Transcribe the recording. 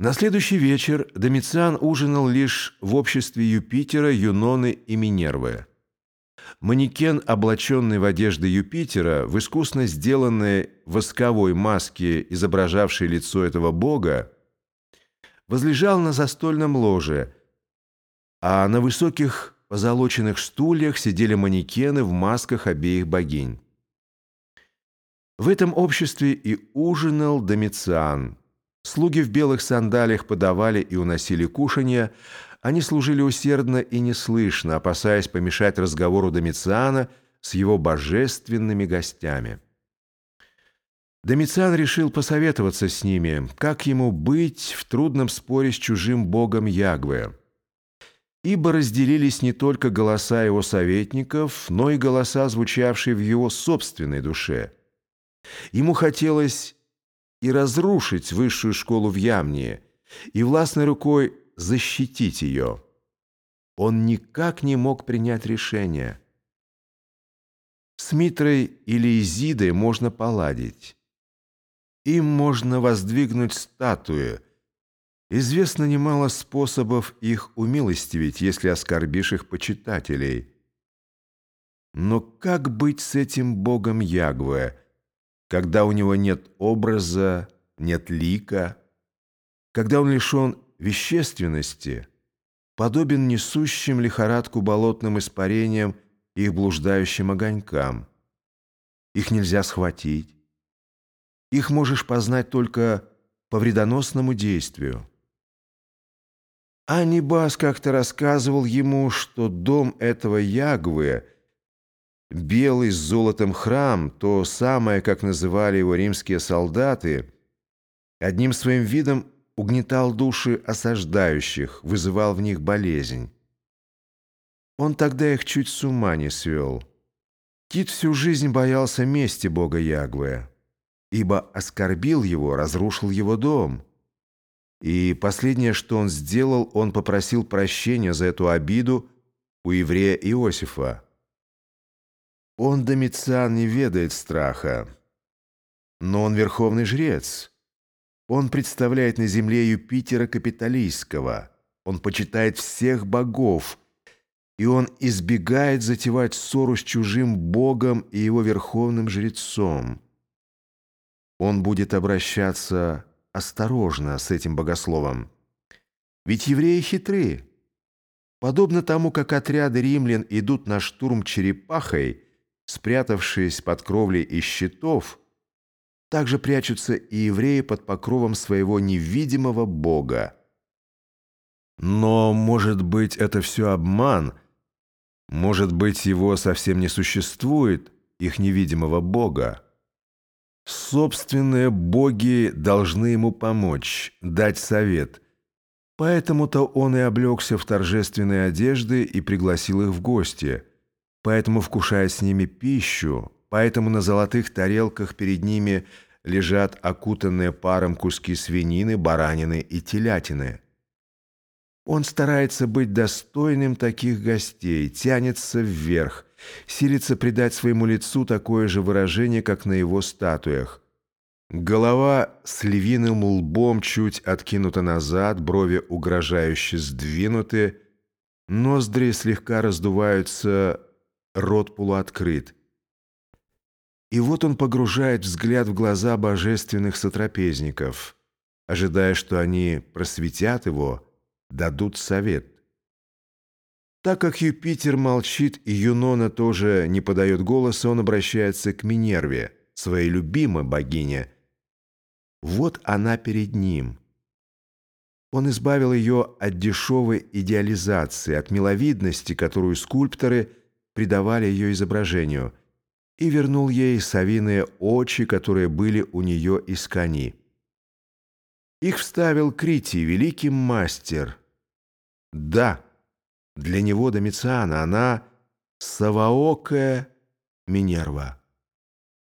На следующий вечер Домициан ужинал лишь в обществе Юпитера, Юноны и Минервы. Манекен, облаченный в одежды Юпитера, в искусно сделанной восковой маске, изображавшей лицо этого бога, возлежал на застольном ложе, а на высоких позолоченных стульях сидели манекены в масках обеих богинь. В этом обществе и ужинал Домициан – Слуги в белых сандалиях подавали и уносили кушанья. Они служили усердно и неслышно, опасаясь помешать разговору Домициана с его божественными гостями. Домициан решил посоветоваться с ними, как ему быть в трудном споре с чужим богом Ягве. Ибо разделились не только голоса его советников, но и голоса, звучавшие в его собственной душе. Ему хотелось и разрушить высшую школу в Ямнии, и властной рукой защитить ее. Он никак не мог принять решение. С Митрой или Изидой можно поладить. Им можно воздвигнуть статуи. Известно немало способов их умилостивить, если оскорбишь их почитателей. Но как быть с этим богом Ягве – когда у него нет образа, нет лика, когда он лишен вещественности, подобен несущим лихорадку болотным испарениям и их блуждающим огонькам. Их нельзя схватить. Их можешь познать только по вредоносному действию. Анибас как-то рассказывал ему, что дом этого Ягвы — белый с золотом храм, то самое, как называли его римские солдаты, одним своим видом угнетал души осаждающих, вызывал в них болезнь. Он тогда их чуть с ума не свел. Тит всю жизнь боялся мести бога Ягве, ибо оскорбил его, разрушил его дом. И последнее, что он сделал, он попросил прощения за эту обиду у еврея Иосифа. Он, Домициан, не ведает страха. Но он верховный жрец. Он представляет на земле Юпитера Капитолийского. Он почитает всех богов. И он избегает затевать ссору с чужим богом и его верховным жрецом. Он будет обращаться осторожно с этим богословом. Ведь евреи хитры. Подобно тому, как отряды римлян идут на штурм черепахой – Спрятавшись под кровлей из щитов, также прячутся и евреи под покровом своего невидимого Бога. Но, может быть, это все обман? Может быть, его совсем не существует, их невидимого Бога? Собственные боги должны ему помочь, дать совет. Поэтому-то он и облегся в торжественные одежды и пригласил их в гости – поэтому вкушая с ними пищу, поэтому на золотых тарелках перед ними лежат окутанные паром куски свинины, баранины и телятины. Он старается быть достойным таких гостей, тянется вверх, силится придать своему лицу такое же выражение, как на его статуях. Голова с львиным лбом чуть откинута назад, брови угрожающе сдвинуты, ноздри слегка раздуваются рот полуоткрыт. И вот он погружает взгляд в глаза божественных сотрапезников, ожидая, что они просветят его, дадут совет. Так как Юпитер молчит и Юнона тоже не подает голоса, он обращается к Минерве, своей любимой богине. Вот она перед ним. Он избавил ее от дешевой идеализации, от миловидности, которую скульпторы – придавали ее изображению, и вернул ей совиные очи, которые были у нее из кони. Их вставил Критий, великий мастер. Да, для него Домициана она Саваокая Минерва.